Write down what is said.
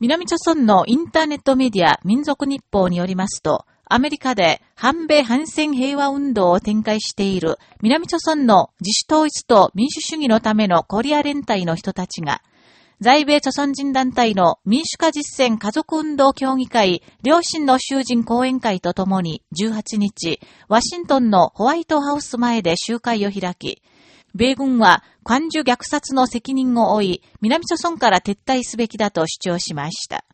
南朝村のインターネットメディア民族日報によりますと、アメリカで反米反戦平和運動を展開している南朝村の自主統一と民主主義のためのコリア連帯の人たちが、在米朝鮮人団体の民主化実践家族運動協議会両親の囚人講演会とともに18日、ワシントンのホワイトハウス前で集会を開き、米軍は官樹虐殺の責任を負い、南諸村から撤退すべきだと主張しました。